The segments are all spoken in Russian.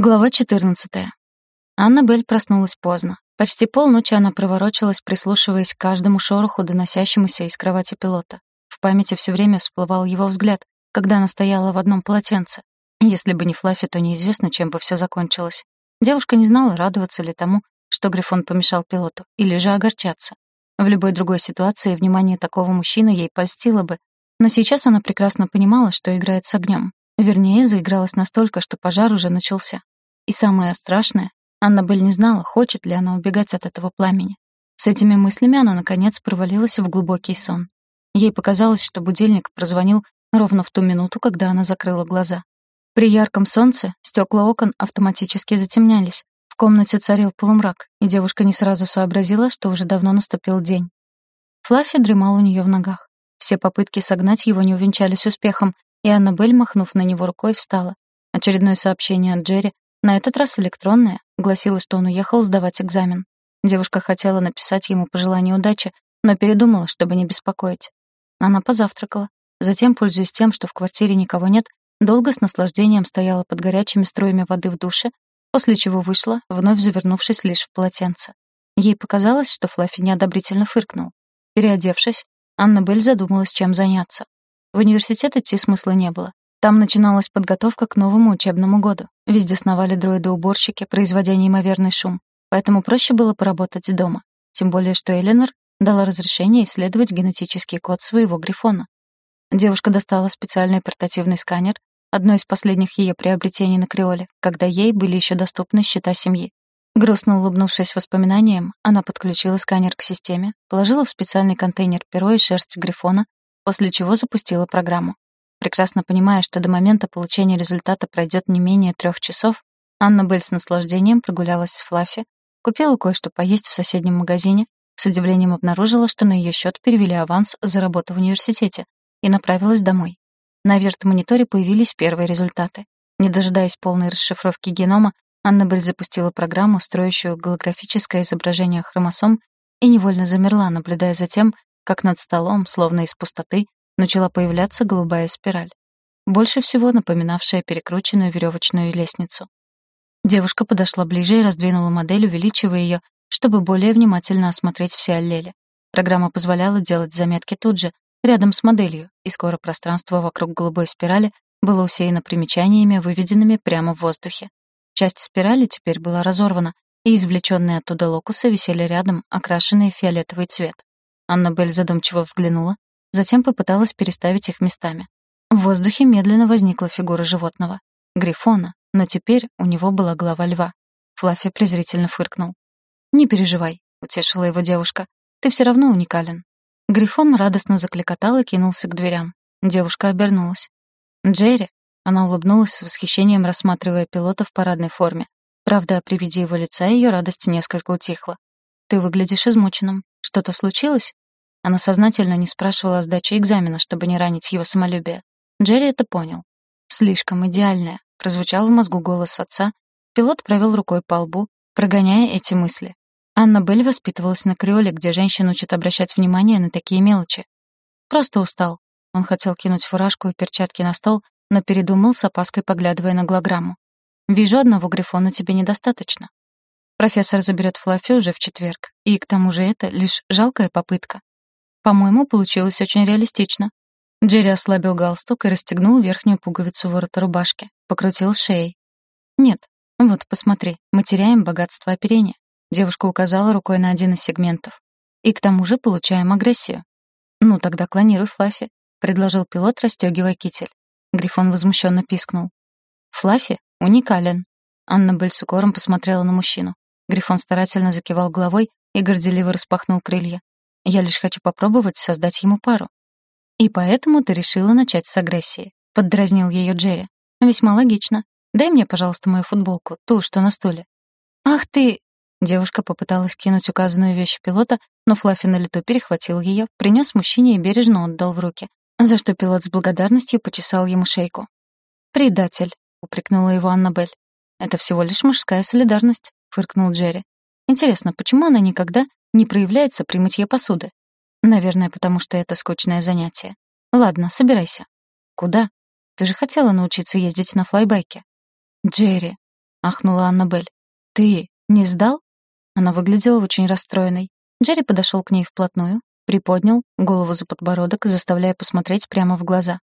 Глава 14. Анна Белль проснулась поздно. Почти полночи она проворочилась, прислушиваясь к каждому шороху, доносящемуся из кровати пилота. В памяти все время всплывал его взгляд, когда она стояла в одном полотенце. Если бы не Флаффи, то неизвестно, чем бы все закончилось. Девушка не знала, радоваться ли тому, что Грифон помешал пилоту, или же огорчаться. В любой другой ситуации внимание такого мужчины ей польстило бы, но сейчас она прекрасно понимала, что играет с огнем. Вернее, заигралась настолько, что пожар уже начался. И самое страшное, Аннабель не знала, хочет ли она убегать от этого пламени. С этими мыслями она, наконец, провалилась в глубокий сон. Ей показалось, что будильник прозвонил ровно в ту минуту, когда она закрыла глаза. При ярком солнце стекла окон автоматически затемнялись. В комнате царил полумрак, и девушка не сразу сообразила, что уже давно наступил день. Флаффи дремал у нее в ногах. Все попытки согнать его не увенчались успехом, и Аннабель, махнув на него рукой, встала. Очередное сообщение от Джерри, на этот раз электронное, гласило, что он уехал сдавать экзамен. Девушка хотела написать ему пожелание удачи, но передумала, чтобы не беспокоить. Она позавтракала. Затем, пользуясь тем, что в квартире никого нет, долго с наслаждением стояла под горячими струями воды в душе, после чего вышла, вновь завернувшись лишь в полотенце. Ей показалось, что Флаффи неодобрительно фыркнул. Переодевшись, Анна Белль задумалась, чем заняться. В университет идти смысла не было. Там начиналась подготовка к новому учебному году. Везде сновали дроиды-уборщики, производя неимоверный шум. Поэтому проще было поработать дома. Тем более, что Эленор дала разрешение исследовать генетический код своего грифона. Девушка достала специальный портативный сканер, одно из последних ее приобретений на Креоле, когда ей были еще доступны счета семьи. Грустно улыбнувшись воспоминаниям, она подключила сканер к системе, положила в специальный контейнер перо и шерсть грифона после чего запустила программу. Прекрасно понимая, что до момента получения результата пройдет не менее трех часов, Анна Белль с наслаждением прогулялась с Флаффи, купила кое-что поесть в соседнем магазине, с удивлением обнаружила, что на ее счет перевели аванс за работу в университете и направилась домой. На верт-мониторе появились первые результаты. Не дожидаясь полной расшифровки генома, Анна Белль запустила программу, строящую голографическое изображение хромосом, и невольно замерла, наблюдая за тем, как над столом, словно из пустоты, начала появляться голубая спираль, больше всего напоминавшая перекрученную веревочную лестницу. Девушка подошла ближе и раздвинула модель, увеличивая ее, чтобы более внимательно осмотреть все аллели. Программа позволяла делать заметки тут же, рядом с моделью, и скоро пространство вокруг голубой спирали было усеяно примечаниями, выведенными прямо в воздухе. Часть спирали теперь была разорвана, и извлеченные оттуда локусы висели рядом, окрашенные в фиолетовый цвет. Аннабель задумчиво взглянула, затем попыталась переставить их местами. В воздухе медленно возникла фигура животного. Грифона, но теперь у него была голова льва. Флаффи презрительно фыркнул. «Не переживай», — утешила его девушка. «Ты все равно уникален». Грифон радостно закликотал и кинулся к дверям. Девушка обернулась. «Джерри», — она улыбнулась с восхищением, рассматривая пилота в парадной форме. Правда, при виде его лица ее радость несколько утихла. «Ты выглядишь измученным. Что-то случилось?» Она сознательно не спрашивала о сдаче экзамена, чтобы не ранить его самолюбие. Джерри это понял. «Слишком идеальная», — прозвучал в мозгу голос отца. Пилот провел рукой по лбу, прогоняя эти мысли. Анна Белль воспитывалась на Креоле, где женщин учат обращать внимание на такие мелочи. Просто устал. Он хотел кинуть фуражку и перчатки на стол, но передумал с опаской, поглядывая на голограмму. «Вижу, одного грифона тебе недостаточно». Профессор заберет Флаффи уже в четверг, и к тому же это лишь жалкая попытка. По-моему, получилось очень реалистично. Джерри ослабил галстук и расстегнул верхнюю пуговицу ворота рубашки, покрутил шеей. «Нет, вот, посмотри, мы теряем богатство оперения». Девушка указала рукой на один из сегментов. «И к тому же получаем агрессию». «Ну, тогда клонируй Флаффи», — предложил пилот, расстегивая китель. Грифон возмущенно пискнул. «Флаффи уникален». Анна Бель с укором посмотрела на мужчину. Грифон старательно закивал головой и горделиво распахнул крылья. Я лишь хочу попробовать создать ему пару. И поэтому ты решила начать с агрессии. Поддразнил ее Джерри. Весьма логично. Дай мне, пожалуйста, мою футболку, ту, что на стуле. Ах ты! Девушка попыталась кинуть указанную вещь пилота, но Флаффи на лету перехватил ее, принес мужчине и бережно отдал в руки, за что пилот с благодарностью почесал ему шейку. «Предатель», — упрекнула его Аннабель. «Это всего лишь мужская солидарность», — фыркнул Джерри. «Интересно, почему она никогда не проявляется при мытье посуды. Наверное, потому что это скучное занятие. Ладно, собирайся. Куда? Ты же хотела научиться ездить на флайбайке. Джерри. — ахнула Аннабель. «Ты не сдал?» Она выглядела очень расстроенной. Джерри подошел к ней вплотную, приподнял голову за подбородок, заставляя посмотреть прямо в глаза.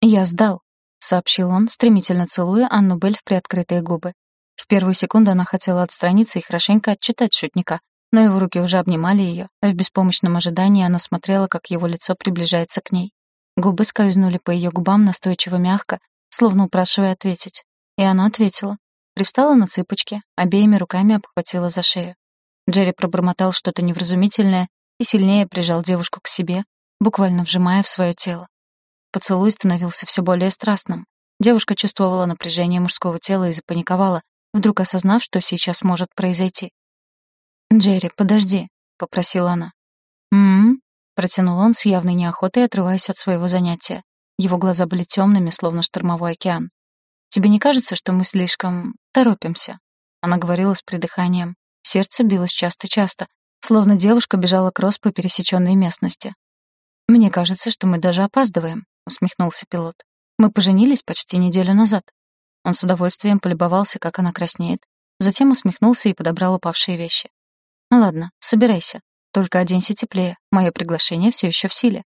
«Я сдал», — сообщил он, стремительно целуя Анну Белль в приоткрытые губы. В первую секунду она хотела отстраниться и хорошенько отчитать шутника, но его руки уже обнимали ее, а в беспомощном ожидании она смотрела, как его лицо приближается к ней. Губы скользнули по ее губам настойчиво мягко, словно упрашивая ответить. И она ответила. Привстала на цыпочки, обеими руками обхватила за шею. Джерри пробормотал что-то невразумительное и сильнее прижал девушку к себе, буквально вжимая в свое тело. Поцелуй становился все более страстным. Девушка чувствовала напряжение мужского тела и запаниковала, вдруг осознав, что сейчас может произойти. «Джерри, подожди», — попросила она. «М-м-м», протянул он с явной неохотой, отрываясь от своего занятия. Его глаза были темными, словно штормовой океан. «Тебе не кажется, что мы слишком торопимся?» Она говорила с придыханием. Сердце билось часто-часто, словно девушка бежала кросс по пересеченной местности. «Мне кажется, что мы даже опаздываем», — усмехнулся пилот. «Мы поженились почти неделю назад». Он с удовольствием полюбовался, как она краснеет, затем усмехнулся и подобрал упавшие вещи. «Ладно, собирайся. Только оденься теплее. Мое приглашение все еще в силе».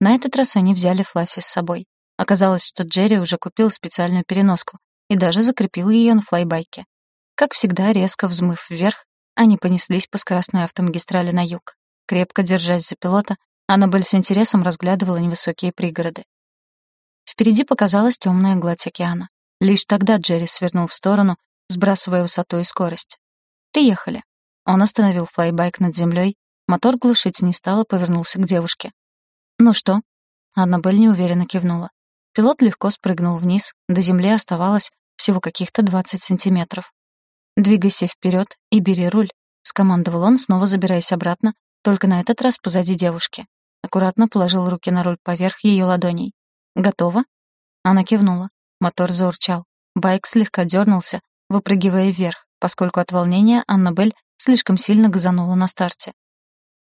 На этот раз они взяли Флаффи с собой. Оказалось, что Джерри уже купил специальную переноску и даже закрепил ее на флайбайке. Как всегда, резко взмыв вверх, они понеслись по скоростной автомагистрали на юг. Крепко держась за пилота, Аннабель с интересом разглядывала невысокие пригороды. Впереди показалась темная гладь океана. Лишь тогда Джерри свернул в сторону, сбрасывая высоту и скорость. «Приехали». Он остановил флайбайк над землей, мотор глушить не стал и повернулся к девушке. «Ну что?» Аннабель неуверенно кивнула. Пилот легко спрыгнул вниз, до земли оставалось всего каких-то 20 сантиметров. «Двигайся вперед и бери руль», — скомандовал он, снова забираясь обратно, только на этот раз позади девушки. Аккуратно положил руки на руль поверх ее ладоней. «Готово?» Она кивнула. Мотор заурчал. Байк слегка дернулся, выпрыгивая вверх, поскольку от волнения Аннабель слишком сильно газанула на старте.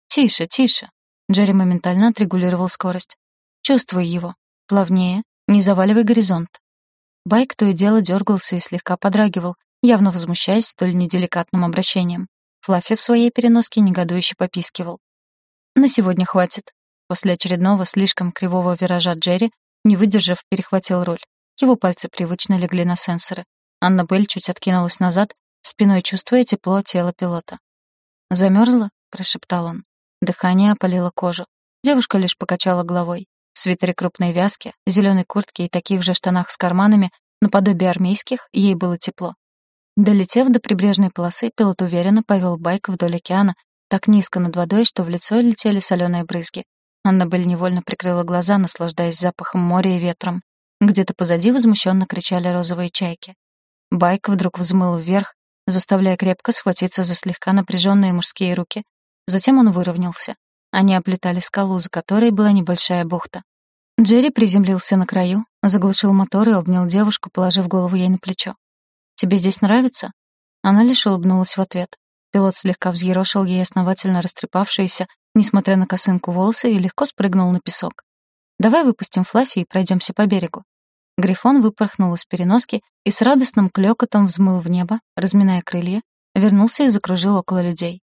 «Тише, тише!» Джерри моментально отрегулировал скорость. «Чувствуй его. Плавнее. Не заваливай горизонт». Байк то и дело дергался и слегка подрагивал, явно возмущаясь столь неделикатным обращением. Флаффи в своей переноске негодующе попискивал. «На сегодня хватит». После очередного слишком кривого виража Джерри, не выдержав, перехватил руль. Его пальцы привычно легли на сенсоры. Аннабель чуть откинулась назад, спиной чувствуя тепло тела пилота. «Замерзла?» — прошептал он. Дыхание опалило кожу. Девушка лишь покачала головой. В свитере крупной вязки, зеленой куртке и таких же штанах с карманами, наподобие армейских, ей было тепло. Долетев до прибрежной полосы, пилот уверенно повел байк вдоль океана, так низко над водой, что в лицо летели соленые брызги. Аннабель невольно прикрыла глаза, наслаждаясь запахом моря и ветром. Где-то позади возмущенно кричали розовые чайки. Байк вдруг взмыл вверх, заставляя крепко схватиться за слегка напряженные мужские руки. Затем он выровнялся. Они оплетали скалу, за которой была небольшая бухта. Джерри приземлился на краю, заглушил мотор и обнял девушку, положив голову ей на плечо. «Тебе здесь нравится?» Она лишь улыбнулась в ответ. Пилот слегка взъерошил ей основательно растрепавшиеся, несмотря на косынку волосы, и легко спрыгнул на песок. «Давай выпустим Флаффи и пройдемся по берегу». Грифон выпорхнул из переноски и с радостным клёкотом взмыл в небо, разминая крылья, вернулся и закружил около людей.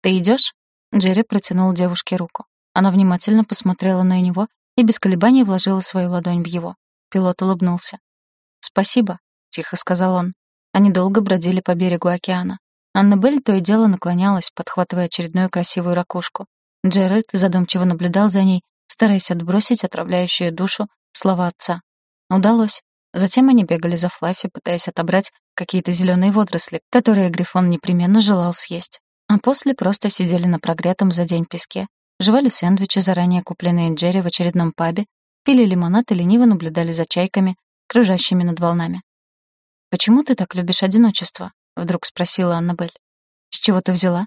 «Ты идёшь?» Джерри протянул девушке руку. Она внимательно посмотрела на него и без колебаний вложила свою ладонь в его. Пилот улыбнулся. «Спасибо», — тихо сказал он. Они долго бродили по берегу океана. Аннабель то и дело наклонялась, подхватывая очередную красивую ракушку. Джеральд задумчиво наблюдал за ней, стараясь отбросить отравляющую душу слова отца. Удалось. Затем они бегали за Флаффи, пытаясь отобрать какие-то зеленые водоросли, которые Грифон непременно желал съесть. А после просто сидели на прогретом за день песке, жевали сэндвичи, заранее купленные Джерри в очередном пабе, пили лимонад и лениво наблюдали за чайками, кружащими над волнами. «Почему ты так любишь одиночество?» — вдруг спросила Аннабель. «С чего ты взяла?»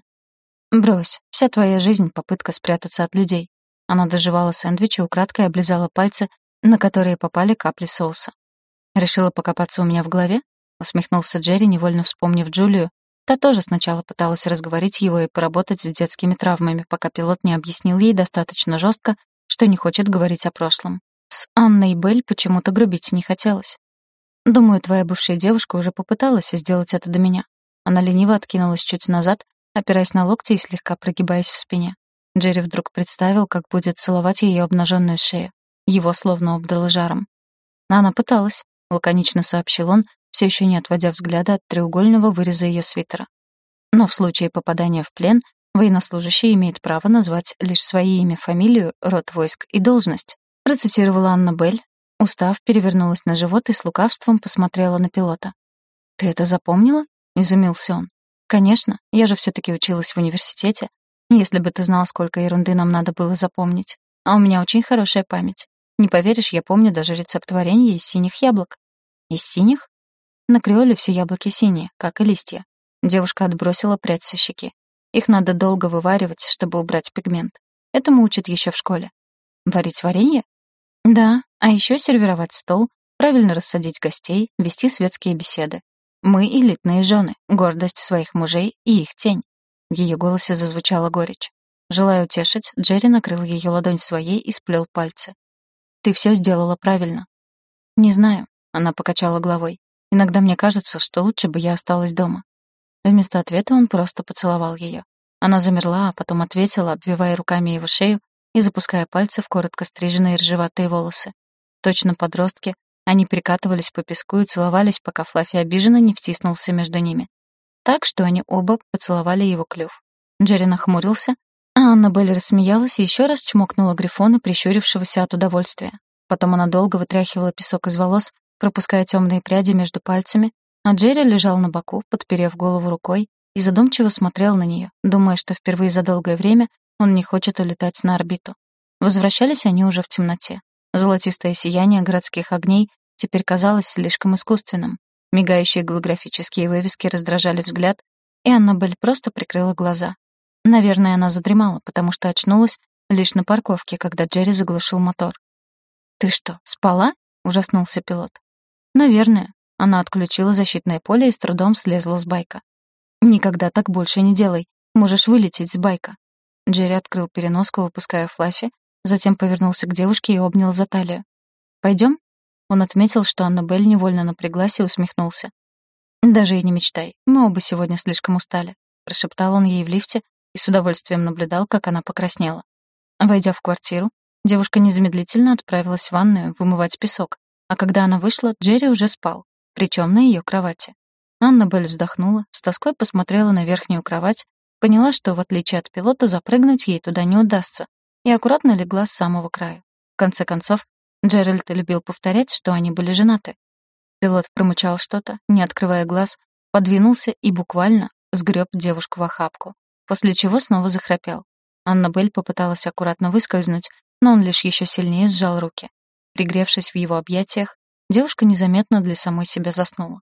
«Брось, вся твоя жизнь — попытка спрятаться от людей». Она доживала сэндвич и украдкой облизала пальцы, на которые попали капли соуса. «Решила покопаться у меня в голове?» — усмехнулся Джерри, невольно вспомнив Джулию. Та тоже сначала пыталась разговорить его и поработать с детскими травмами, пока пилот не объяснил ей достаточно жестко, что не хочет говорить о прошлом. С Анной Белль почему-то грубить не хотелось. Думаю, твоя бывшая девушка уже попыталась сделать это до меня. Она лениво откинулась чуть назад, опираясь на локти и слегка прогибаясь в спине. Джерри вдруг представил, как будет целовать ее обнаженную шею. Его словно обдало жаром. Она пыталась, лаконично сообщил он, все еще не отводя взгляда от треугольного выреза ее свитера. Но в случае попадания в плен военнослужащий имеет право назвать лишь свое имя, фамилию, род войск и должность, процитировала Анна Белль, Устав перевернулась на живот и с лукавством посмотрела на пилота. «Ты это запомнила?» — изумился он. «Конечно, я же все таки училась в университете. Если бы ты знал, сколько ерунды нам надо было запомнить. А у меня очень хорошая память. Не поверишь, я помню даже рецепт варенья из синих яблок». «Из синих?» На креоле все яблоки синие, как и листья. Девушка отбросила прядь со щеки. Их надо долго вываривать, чтобы убрать пигмент. Этому учат еще в школе. Варить варенье? Да, а еще сервировать стол, правильно рассадить гостей, вести светские беседы. Мы элитные жены, гордость своих мужей и их тень. В ее голосе зазвучала горечь. Желая утешить, Джерри накрыл ее ладонь своей и сплел пальцы. «Ты все сделала правильно». «Не знаю», — она покачала головой. «Иногда мне кажется, что лучше бы я осталась дома». Вместо ответа он просто поцеловал ее. Она замерла, а потом ответила, обвивая руками его шею и запуская пальцы в коротко стриженные рыжеватые волосы. Точно подростки, они прикатывались по песку и целовались, пока Флаффи обиженно не втиснулся между ними. Так что они оба поцеловали его клюв. Джерри нахмурился, а Аннабель рассмеялась и еще раз чмокнула Грифона, прищурившегося от удовольствия. Потом она долго вытряхивала песок из волос, пропуская темные пряди между пальцами, а Джерри лежал на боку, подперев голову рукой, и задумчиво смотрел на нее, думая, что впервые за долгое время он не хочет улетать на орбиту. Возвращались они уже в темноте. Золотистое сияние городских огней теперь казалось слишком искусственным. Мигающие голографические вывески раздражали взгляд, и Аннабель просто прикрыла глаза. Наверное, она задремала, потому что очнулась лишь на парковке, когда Джерри заглушил мотор. «Ты что, спала?» — ужаснулся пилот. «Наверное». Она отключила защитное поле и с трудом слезла с байка. «Никогда так больше не делай. Можешь вылететь с байка». Джерри открыл переноску, выпуская Флаффи, затем повернулся к девушке и обнял за талию. «Пойдем?» Он отметил, что Аннабель невольно напряглась и усмехнулся. «Даже и не мечтай, мы оба сегодня слишком устали», прошептал он ей в лифте и с удовольствием наблюдал, как она покраснела. Войдя в квартиру, девушка незамедлительно отправилась в ванную вымывать песок, а когда она вышла, Джерри уже спал, причем на ее кровати. Аннабель вздохнула, с тоской посмотрела на верхнюю кровать Поняла, что, в отличие от пилота, запрыгнуть ей туда не удастся, и аккуратно легла с самого края. В конце концов, Джеральд любил повторять, что они были женаты. Пилот промычал что-то, не открывая глаз, подвинулся и буквально сгреб девушку в охапку, после чего снова захрапел. Аннабель попыталась аккуратно выскользнуть, но он лишь еще сильнее сжал руки. Пригревшись в его объятиях, девушка незаметно для самой себя заснула.